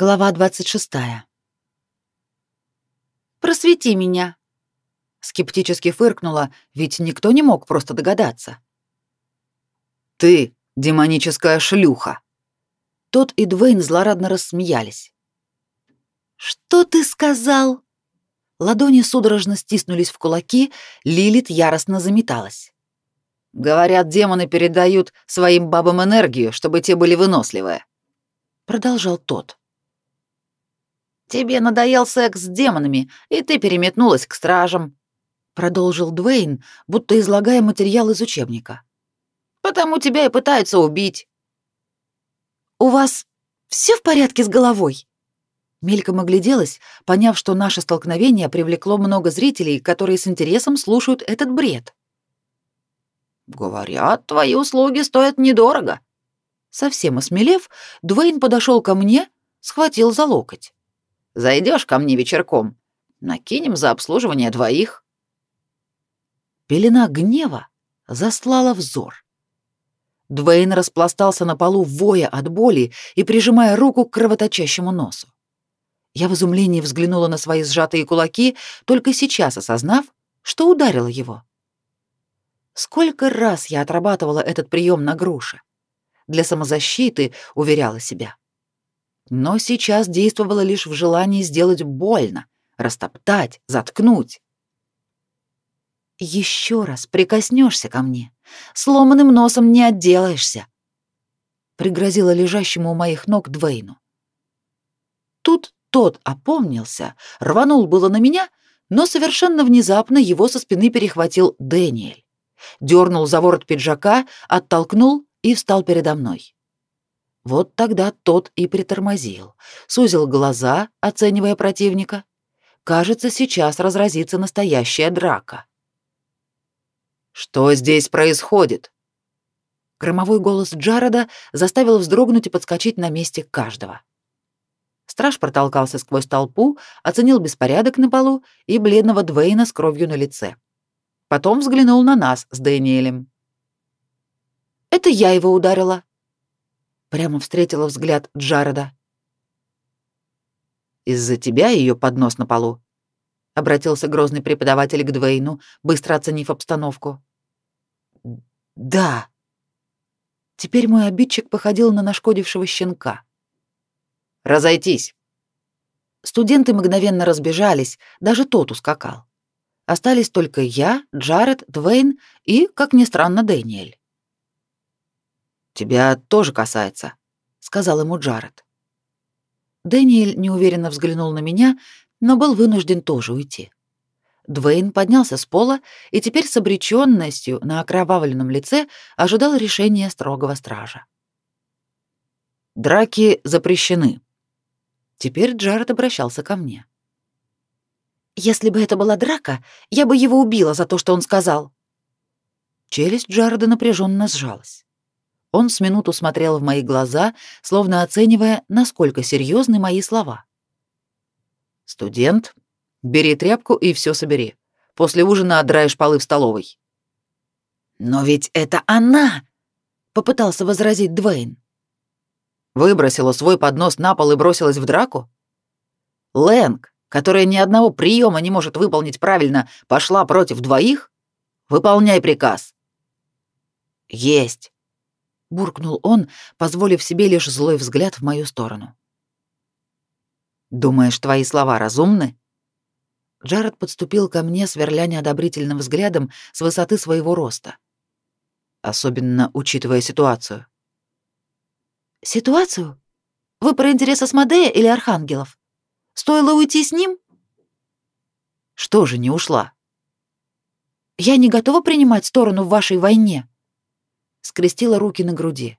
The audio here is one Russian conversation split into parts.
Глава 26. «Просвети меня!» Скептически фыркнула, ведь никто не мог просто догадаться. «Ты — демоническая шлюха!» Тот и Двейн злорадно рассмеялись. «Что ты сказал?» Ладони судорожно стиснулись в кулаки, Лилит яростно заметалась. «Говорят, демоны передают своим бабам энергию, чтобы те были выносливые», — продолжал тот. «Тебе надоел секс с демонами, и ты переметнулась к стражам», — продолжил Двейн, будто излагая материал из учебника. «Потому тебя и пытаются убить». «У вас все в порядке с головой?» Мельком огляделась, поняв, что наше столкновение привлекло много зрителей, которые с интересом слушают этот бред. «Говорят, твои услуги стоят недорого». Совсем осмелев, Двейн подошел ко мне, схватил за локоть. Зайдешь ко мне вечерком, накинем за обслуживание двоих». Пелена гнева заслала взор. Двейн распластался на полу, воя от боли и прижимая руку к кровоточащему носу. Я в изумлении взглянула на свои сжатые кулаки, только сейчас осознав, что ударила его. Сколько раз я отрабатывала этот прием на груше. Для самозащиты, уверяла себя но сейчас действовала лишь в желании сделать больно, растоптать, заткнуть. Еще раз прикоснешься ко мне, сломанным носом не отделаешься, пригрозила лежащему у моих ног Двейну. Тут тот опомнился, рванул было на меня, но совершенно внезапно его со спины перехватил Дэниэль. Дернул за ворот пиджака, оттолкнул и встал передо мной. Вот тогда тот и притормозил, сузил глаза, оценивая противника. Кажется, сейчас разразится настоящая драка. «Что здесь происходит?» Громовой голос Джареда заставил вздрогнуть и подскочить на месте каждого. Страж протолкался сквозь толпу, оценил беспорядок на полу и бледного Двейна с кровью на лице. Потом взглянул на нас с Дэниелем. «Это я его ударила», Прямо встретила взгляд Джареда. «Из-за тебя ее поднос на полу?» — обратился грозный преподаватель к Двейну, быстро оценив обстановку. «Да». Теперь мой обидчик походил на нашкодившего щенка. «Разойтись!» Студенты мгновенно разбежались, даже тот ускакал. Остались только я, Джаред, Двейн и, как ни странно, Дэниэль. «Тебя тоже касается», — сказал ему Джаред. Дэниэль неуверенно взглянул на меня, но был вынужден тоже уйти. Двейн поднялся с пола и теперь с обречённостью на окровавленном лице ожидал решения строгого стража. «Драки запрещены». Теперь Джаред обращался ко мне. «Если бы это была драка, я бы его убила за то, что он сказал». Челюсть Джареда напряженно сжалась. Он с минуту смотрел в мои глаза, словно оценивая, насколько серьезны мои слова. «Студент, бери тряпку и все собери. После ужина отдраешь полы в столовой». «Но ведь это она!» — попытался возразить Двейн. Выбросила свой поднос на пол и бросилась в драку? Лэнг, которая ни одного приема не может выполнить правильно, пошла против двоих? Выполняй приказ. Есть буркнул он, позволив себе лишь злой взгляд в мою сторону. Думаешь, твои слова разумны? Джаред подступил ко мне, сверля неодобрительным взглядом с высоты своего роста. Особенно учитывая ситуацию. Ситуацию? Вы про интерес Асмодея или Архангелов? Стоило уйти с ним? Что же не ушла? Я не готова принимать сторону в вашей войне скрестила руки на груди.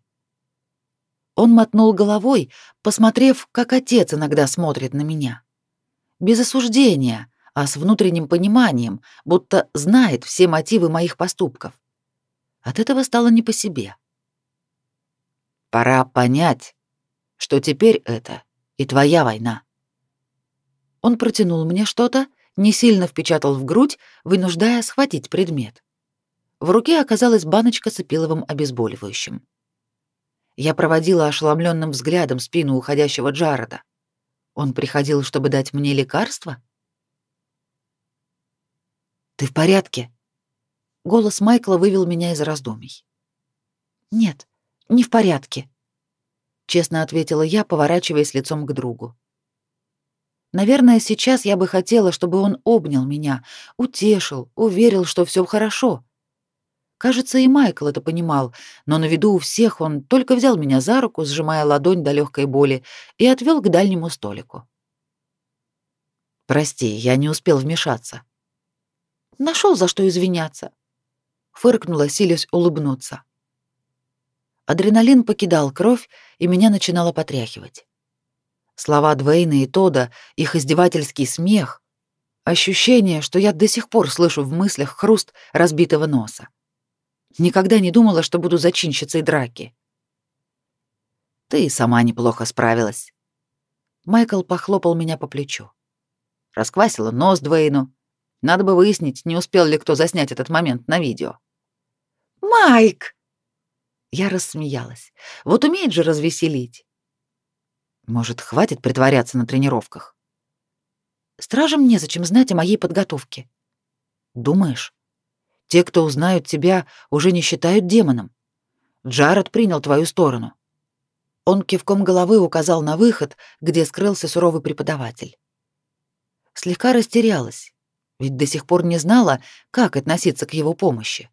Он мотнул головой, посмотрев, как отец иногда смотрит на меня. Без осуждения, а с внутренним пониманием, будто знает все мотивы моих поступков. От этого стало не по себе. Пора понять, что теперь это и твоя война. Он протянул мне что-то, не сильно впечатал в грудь, вынуждая схватить предмет. В руке оказалась баночка с эпиловым обезболивающим. Я проводила ошеломленным взглядом спину уходящего Джареда. Он приходил, чтобы дать мне лекарство? Ты в порядке? Голос Майкла вывел меня из раздумий. Нет, не в порядке, честно ответила я, поворачиваясь лицом к другу. Наверное, сейчас я бы хотела, чтобы он обнял меня, утешил, уверил, что все хорошо. Кажется, и Майкл это понимал, но на виду у всех он только взял меня за руку, сжимая ладонь до легкой боли, и отвел к дальнему столику. Прости, я не успел вмешаться. Нашел за что извиняться. Фыркнула, силясь улыбнуться. Адреналин покидал кровь, и меня начинало потряхивать. Слова Двейна и Тода, их издевательский смех, ощущение, что я до сих пор слышу в мыслях хруст разбитого носа. Никогда не думала, что буду зачинщицей драки. Ты сама неплохо справилась. Майкл похлопал меня по плечу. Расквасила нос Двейну. Надо бы выяснить, не успел ли кто заснять этот момент на видео. «Майк!» Я рассмеялась. Вот умеет же развеселить. Может, хватит притворяться на тренировках? Стражам незачем знать о моей подготовке. Думаешь? Те, кто узнают тебя, уже не считают демоном. Джаред принял твою сторону. Он кивком головы указал на выход, где скрылся суровый преподаватель. Слегка растерялась, ведь до сих пор не знала, как относиться к его помощи.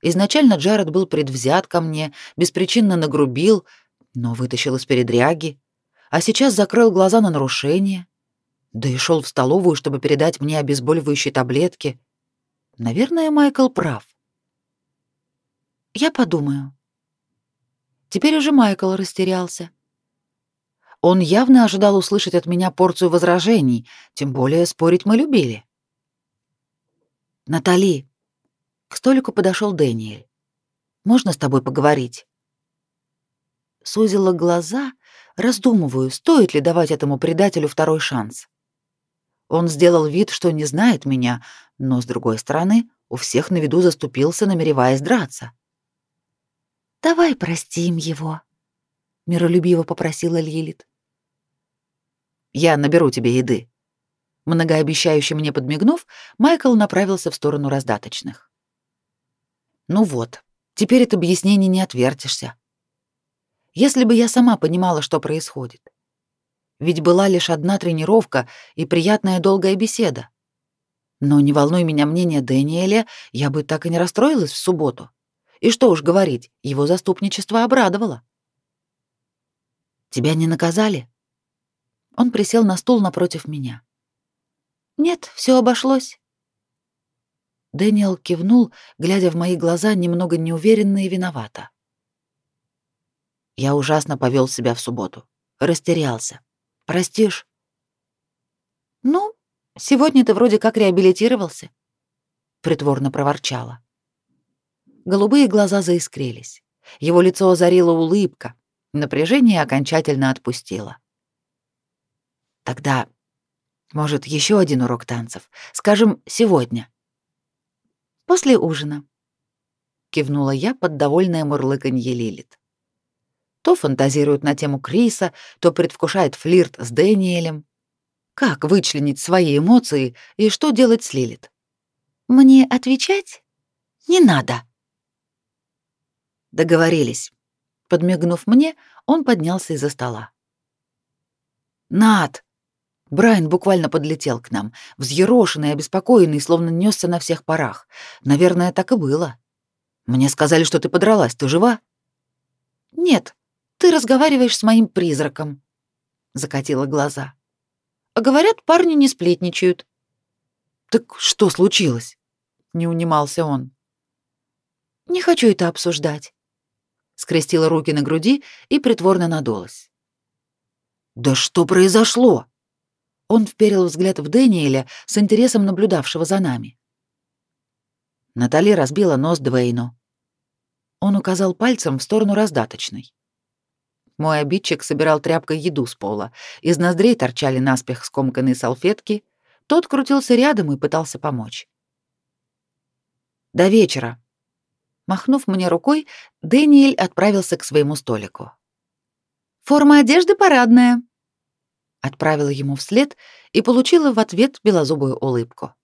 Изначально Джаред был предвзят ко мне, беспричинно нагрубил, но вытащил из передряги а сейчас закрыл глаза на нарушение. Да и шел в столовую, чтобы передать мне обезболивающие таблетки. Наверное, Майкл прав. Я подумаю. Теперь уже Майкл растерялся. Он явно ожидал услышать от меня порцию возражений, тем более спорить мы любили. Натали, к столику подошел Дэниэль. Можно с тобой поговорить? Сузила глаза Раздумываю, стоит ли давать этому предателю второй шанс. Он сделал вид, что не знает меня, но, с другой стороны, у всех на виду заступился, намереваясь драться. «Давай простим его», — миролюбиво попросила Лилит. «Я наберу тебе еды». Многообещающе мне подмигнув, Майкл направился в сторону раздаточных. «Ну вот, теперь от объяснений не отвертишься если бы я сама понимала, что происходит. Ведь была лишь одна тренировка и приятная долгая беседа. Но не волнуй меня мнение Дэниеля, я бы так и не расстроилась в субботу. И что уж говорить, его заступничество обрадовало. Тебя не наказали? Он присел на стул напротив меня. Нет, все обошлось. Дэниел кивнул, глядя в мои глаза немного неуверенно и виновато. Я ужасно повел себя в субботу. Растерялся. Простишь? Ну, сегодня ты вроде как реабилитировался, притворно проворчала. Голубые глаза заискрились. Его лицо озарила улыбка. Напряжение окончательно отпустило. Тогда, может, еще один урок танцев, скажем, сегодня. После ужина. Кивнула я под довольное мурлыканье Лилит. То фантазирует на тему Криса, то предвкушает флирт с Дэниелем. Как вычленить свои эмоции и что делать с Лилит? Мне отвечать? Не надо. Договорились. Подмигнув мне, он поднялся из-за стола. Над! Брайан буквально подлетел к нам, взъерошенный, обеспокоенный, словно несся на всех парах. Наверное, так и было. Мне сказали, что ты подралась. Ты жива? Нет, ты разговариваешь с моим призраком, закатила глаза. А говорят, парни не сплетничают. Так что случилось? не унимался он. Не хочу это обсуждать. Скрестила руки на груди и притворно надулась. Да что произошло? Он вперил взгляд в Дэниеля с интересом наблюдавшего за нами. Натали разбила нос Двейну. Он указал пальцем в сторону раздаточной. Мой обидчик собирал тряпкой еду с пола. Из ноздрей торчали наспех скомканные салфетки. Тот крутился рядом и пытался помочь. До вечера. Махнув мне рукой, Дэниэль отправился к своему столику. Форма одежды парадная. Отправила ему вслед и получила в ответ белозубую улыбку.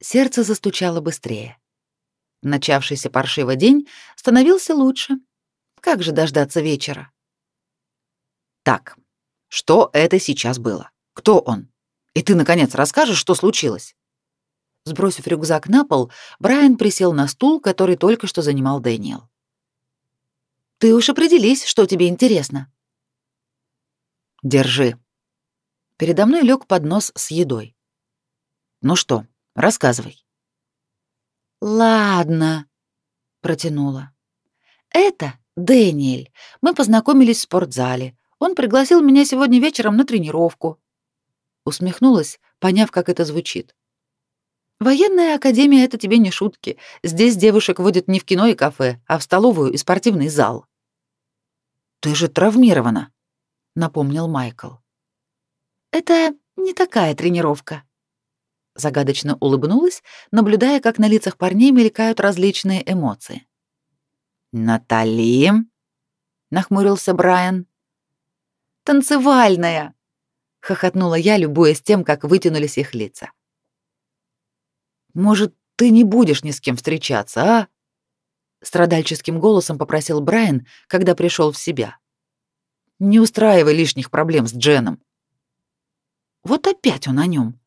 Сердце застучало быстрее. Начавшийся паршивый день становился лучше. Как же дождаться вечера? Так, что это сейчас было? Кто он? И ты, наконец, расскажешь, что случилось?» Сбросив рюкзак на пол, Брайан присел на стул, который только что занимал Дэниел. «Ты уж определись, что тебе интересно». «Держи». Передо мной лег поднос с едой. «Ну что, рассказывай». «Ладно», — протянула. «Это Дэниэль. Мы познакомились в спортзале. Он пригласил меня сегодня вечером на тренировку. Усмехнулась, поняв, как это звучит. Военная академия это тебе не шутки. Здесь девушек водят не в кино и кафе, а в столовую и спортивный зал. Ты же травмирована, напомнил Майкл. Это не такая тренировка. Загадочно улыбнулась, наблюдая, как на лицах парней мелькают различные эмоции. Натали, нахмурился Брайан. Танцевальная, хохотнула я, любуясь тем, как вытянулись их лица. Может, ты не будешь ни с кем встречаться, а? страдальческим голосом попросил Брайан, когда пришел в себя. Не устраивай лишних проблем с Дженом. Вот опять он о нем.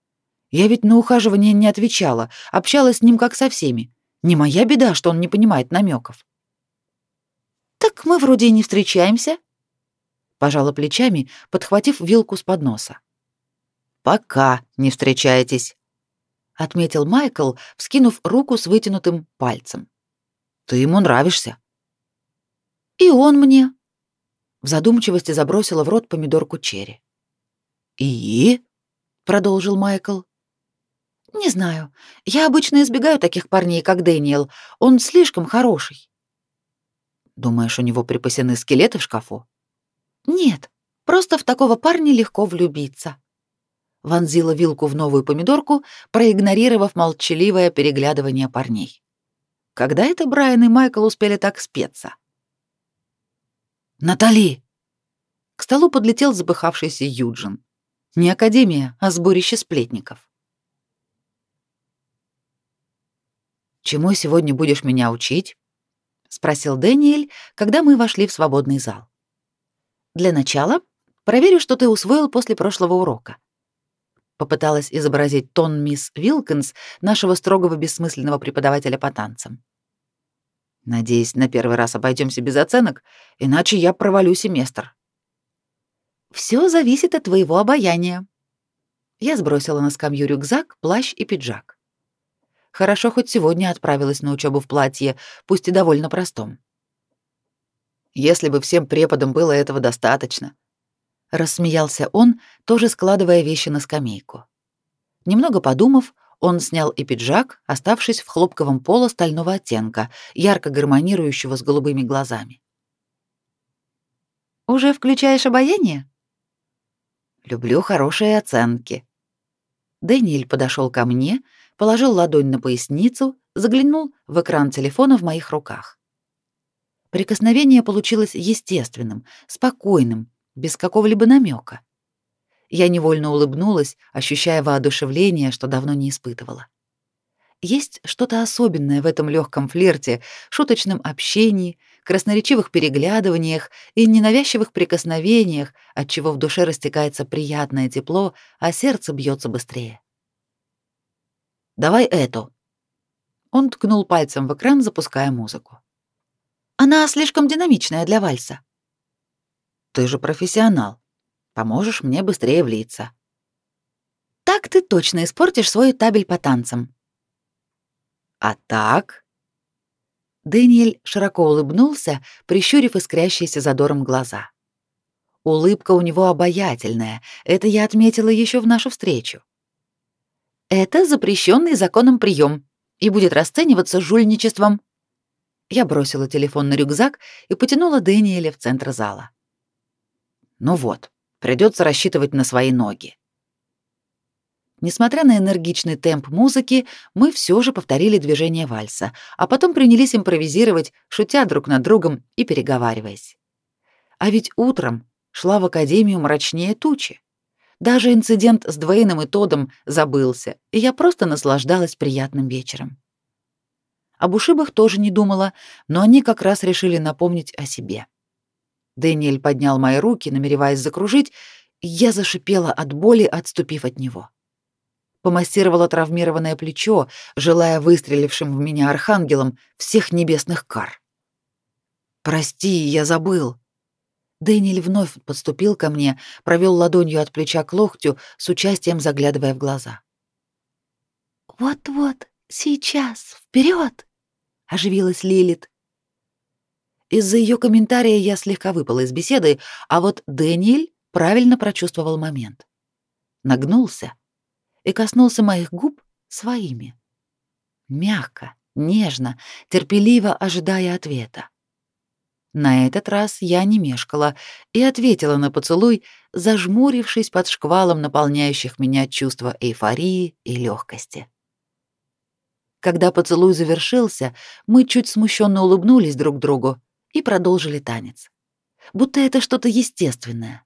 Я ведь на ухаживание не отвечала, общалась с ним как со всеми. Не моя беда, что он не понимает намеков. Так мы вроде и не встречаемся, пожала плечами, подхватив вилку с подноса. Пока не встречаетесь, отметил Майкл, вскинув руку с вытянутым пальцем. Ты ему нравишься. И он мне. В задумчивости забросила в рот помидорку черри. И? продолжил Майкл. Не знаю. Я обычно избегаю таких парней, как Дэниел. Он слишком хороший. Думаешь, у него припасены скелеты в шкафу? Нет, просто в такого парня легко влюбиться. Вонзила вилку в новую помидорку, проигнорировав молчаливое переглядывание парней. Когда это Брайан и Майкл успели так спеться? Натали! К столу подлетел запыхавшийся Юджин. Не академия, а сборище сплетников. «Чему сегодня будешь меня учить?» — спросил Дэниэль, когда мы вошли в свободный зал. Для начала проверю, что ты усвоил после прошлого урока. Попыталась изобразить тон мисс Вилкинс, нашего строгого бессмысленного преподавателя по танцам. Надеюсь, на первый раз обойдемся без оценок, иначе я провалю семестр. Все зависит от твоего обаяния. Я сбросила на скамью рюкзак, плащ и пиджак. Хорошо хоть сегодня отправилась на учебу в платье, пусть и довольно простом. Если бы всем преподам было этого достаточно. Рассмеялся он, тоже складывая вещи на скамейку. Немного подумав, он снял и пиджак, оставшись в хлопковом поло стального оттенка, ярко гармонирующего с голубыми глазами. «Уже включаешь обаяние?» «Люблю хорошие оценки». Дэниэль подошел ко мне, положил ладонь на поясницу, заглянул в экран телефона в моих руках. Прикосновение получилось естественным, спокойным, без какого-либо намека. Я невольно улыбнулась, ощущая воодушевление, что давно не испытывала. Есть что-то особенное в этом легком флирте, шуточном общении, красноречивых переглядываниях и ненавязчивых прикосновениях, от чего в душе растекается приятное тепло, а сердце бьется быстрее. «Давай эту». Он ткнул пальцем в экран, запуская музыку. Она слишком динамичная для вальса. Ты же профессионал. Поможешь мне быстрее влиться. Так ты точно испортишь свой табель по танцам. А так? Дэниэль широко улыбнулся, прищурив искрящиеся задором глаза. Улыбка у него обаятельная, это я отметила еще в нашу встречу. Это запрещенный законом прием и будет расцениваться жульничеством. Я бросила телефон на рюкзак и потянула Дэниеля в центр зала. Ну вот, придется рассчитывать на свои ноги. Несмотря на энергичный темп музыки, мы все же повторили движение вальса, а потом принялись импровизировать, шутя друг над другом и переговариваясь. А ведь утром шла в академию мрачнее тучи. Даже инцидент с Двейном и Тодом забылся, и я просто наслаждалась приятным вечером. Об ушибах тоже не думала, но они как раз решили напомнить о себе. Дэниэль поднял мои руки, намереваясь закружить, и я зашипела от боли, отступив от него. Помассировала травмированное плечо, желая выстрелившим в меня архангелом всех небесных кар. «Прости, я забыл», Дэниэль вновь подступил ко мне, провел ладонью от плеча к локтю, с участием заглядывая в глаза. «Вот-вот, сейчас, вперед! Оживилась Лилит. Из-за ее комментария я слегка выпала из беседы, а вот Дэниэль правильно прочувствовал момент. Нагнулся и коснулся моих губ своими. Мягко, нежно, терпеливо ожидая ответа. На этот раз я не мешкала и ответила на поцелуй, зажмурившись под шквалом наполняющих меня чувства эйфории и легкости. Когда поцелуй завершился, мы чуть смущенно улыбнулись друг другу и продолжили танец. Будто это что-то естественное.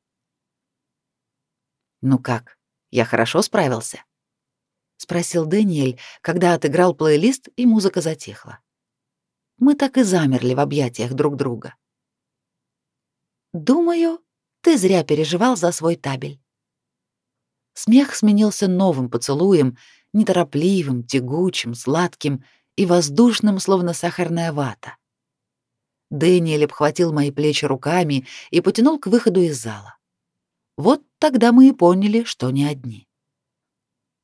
«Ну как, я хорошо справился?» — спросил Дэниэль, когда отыграл плейлист и музыка затихла. Мы так и замерли в объятиях друг друга. Думаю, ты зря переживал за свой табель. Смех сменился новым поцелуем, неторопливым, тягучим, сладким и воздушным, словно сахарная вата. Дэниэль обхватил мои плечи руками и потянул к выходу из зала. Вот тогда мы и поняли, что не одни.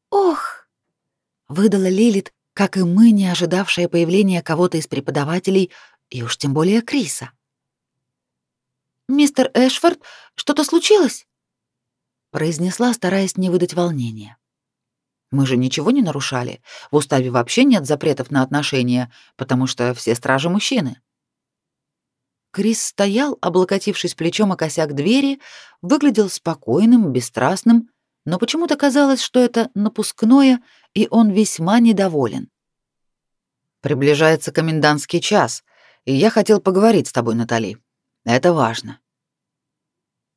«Ох!» — выдала Лилит, как и мы, не ожидавшая появления кого-то из преподавателей, и уж тем более Криса. «Мистер Эшфорд, что-то случилось?» произнесла, стараясь не выдать волнения. Мы же ничего не нарушали. В уставе вообще нет запретов на отношения, потому что все стражи мужчины. Крис стоял, облокотившись плечом о косяк двери, выглядел спокойным, бесстрастным, но почему-то казалось, что это напускное, и он весьма недоволен. Приближается комендантский час, и я хотел поговорить с тобой, Натали. Это важно.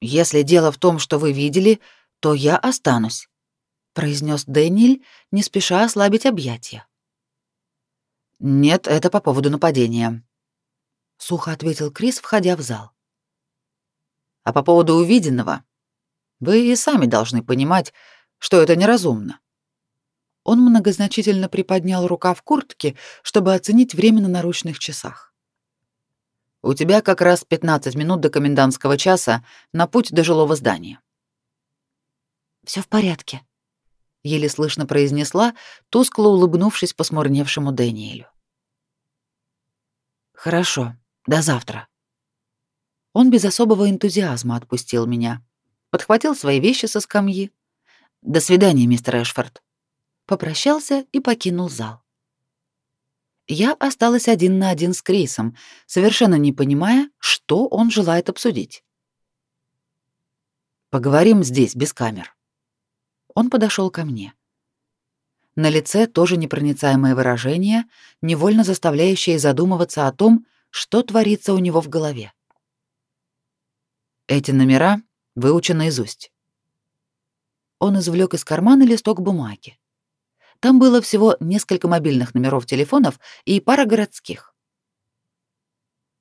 Если дело в том, что вы видели, то я останусь, произнес Дэниэль, не спеша ослабить объятия. Нет, это по поводу нападения, сухо ответил Крис, входя в зал. А по поводу увиденного, вы и сами должны понимать, что это неразумно. Он многозначительно приподнял рукав куртки, чтобы оценить время на наручных часах. У тебя как раз 15 минут до комендантского часа на путь до жилого здания. Все в порядке, еле слышно произнесла, тускло улыбнувшись посмурневшему Дэниелю. Хорошо, до завтра. Он без особого энтузиазма отпустил меня, подхватил свои вещи со скамьи. До свидания, мистер Эшфорд. Попрощался и покинул зал я осталась один на один с Крисом, совершенно не понимая, что он желает обсудить. Поговорим здесь, без камер. Он подошел ко мне. На лице тоже непроницаемое выражение, невольно заставляющее задумываться о том, что творится у него в голове. Эти номера выучены наизусть. Он извлек из кармана листок бумаги. Там было всего несколько мобильных номеров телефонов и пара городских.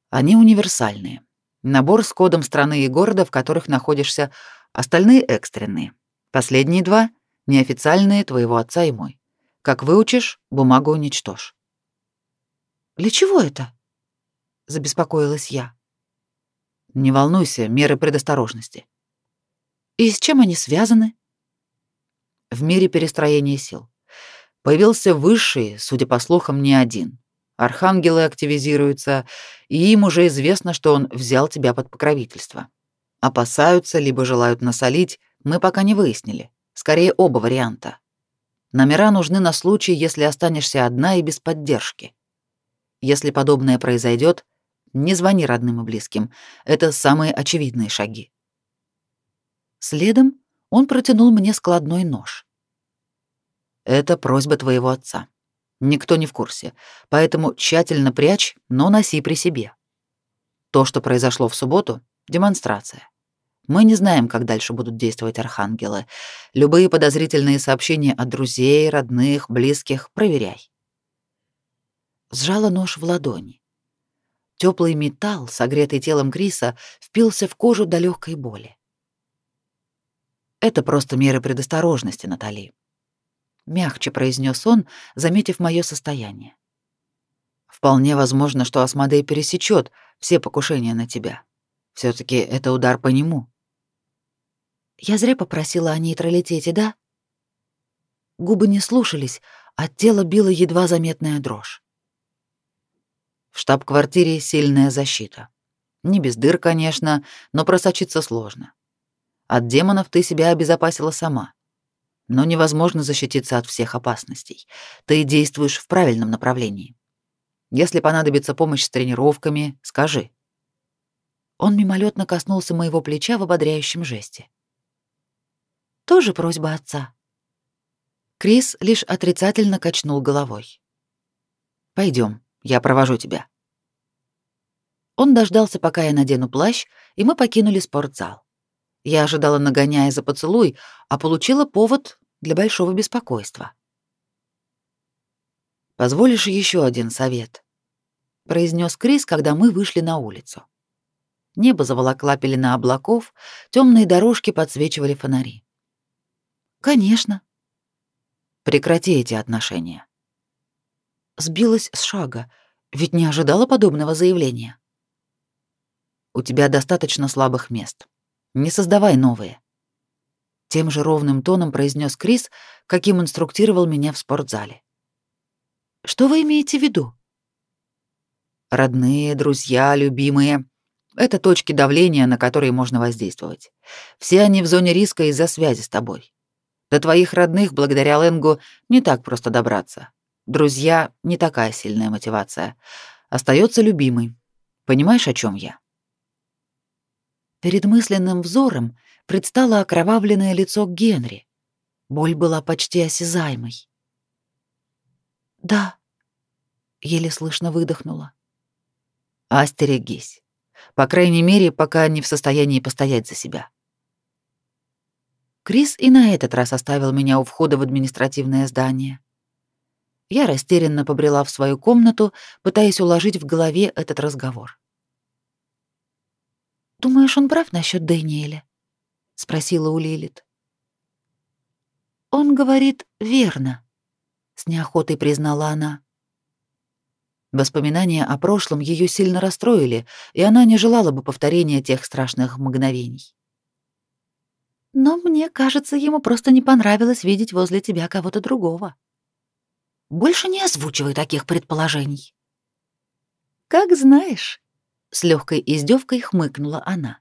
Они универсальные. Набор с кодом страны и города, в которых находишься, остальные экстренные. Последние два неофициальные твоего отца и мой. Как выучишь, бумагу уничтожь. Для чего это? забеспокоилась я. Не волнуйся, меры предосторожности. И с чем они связаны? В мире перестроения сил. Появился высший, судя по слухам, не один. Архангелы активизируются, и им уже известно, что он взял тебя под покровительство. Опасаются, либо желают насолить, мы пока не выяснили. Скорее, оба варианта. Номера нужны на случай, если останешься одна и без поддержки. Если подобное произойдет, не звони родным и близким. Это самые очевидные шаги. Следом он протянул мне складной нож. Это просьба твоего отца. Никто не в курсе, поэтому тщательно прячь, но носи при себе. То, что произошло в субботу демонстрация. Мы не знаем, как дальше будут действовать архангелы. Любые подозрительные сообщения от друзей, родных, близких проверяй. Сжала нож в ладони. Теплый металл, согретый телом Криса, впился в кожу до легкой боли. Это просто меры предосторожности, Натали. Мягче произнес он, заметив мое состояние. Вполне возможно, что Асмодей пересечет все покушения на тебя. все таки это удар по нему. Я зря попросила о нейтралитете, да? Губы не слушались, а тело било едва заметная дрожь. В штаб-квартире сильная защита. Не без дыр, конечно, но просочиться сложно. От демонов ты себя обезопасила сама. Но невозможно защититься от всех опасностей. Ты действуешь в правильном направлении. Если понадобится помощь с тренировками, скажи. Он мимолетно коснулся моего плеча в ободряющем жесте. Тоже просьба отца. Крис лишь отрицательно качнул головой. Пойдем, я провожу тебя. Он дождался, пока я надену плащ, и мы покинули спортзал. Я ожидала нагоняя за поцелуй, а получила повод для большого беспокойства. «Позволишь еще один совет?» — произнес Крис, когда мы вышли на улицу. Небо заволокла пелена облаков, темные дорожки подсвечивали фонари. Конечно. Прекрати эти отношения. Сбилась с шага, ведь не ожидала подобного заявления. У тебя достаточно слабых мест. Не создавай новые. Тем же ровным тоном произнес Крис, каким инструктировал меня в спортзале. Что вы имеете в виду? Родные, друзья, любимые — это точки давления, на которые можно воздействовать. Все они в зоне риска из-за связи с тобой. До твоих родных, благодаря Ленгу, не так просто добраться. Друзья — не такая сильная мотивация. Остается любимый. Понимаешь, о чем я? Перед мысленным взором предстало окровавленное лицо Генри. Боль была почти осязаемой. «Да», — еле слышно выдохнула. «Остерегись. По крайней мере, пока не в состоянии постоять за себя. Крис и на этот раз оставил меня у входа в административное здание. Я растерянно побрела в свою комнату, пытаясь уложить в голове этот разговор. «Думаешь, он прав насчет Дэниеля?» — спросила у Лилит. «Он говорит верно», — с неохотой признала она. Воспоминания о прошлом ее сильно расстроили, и она не желала бы повторения тех страшных мгновений. Но мне кажется, ему просто не понравилось видеть возле тебя кого-то другого. Больше не озвучивай таких предположений. Как знаешь, с легкой издевкой хмыкнула она.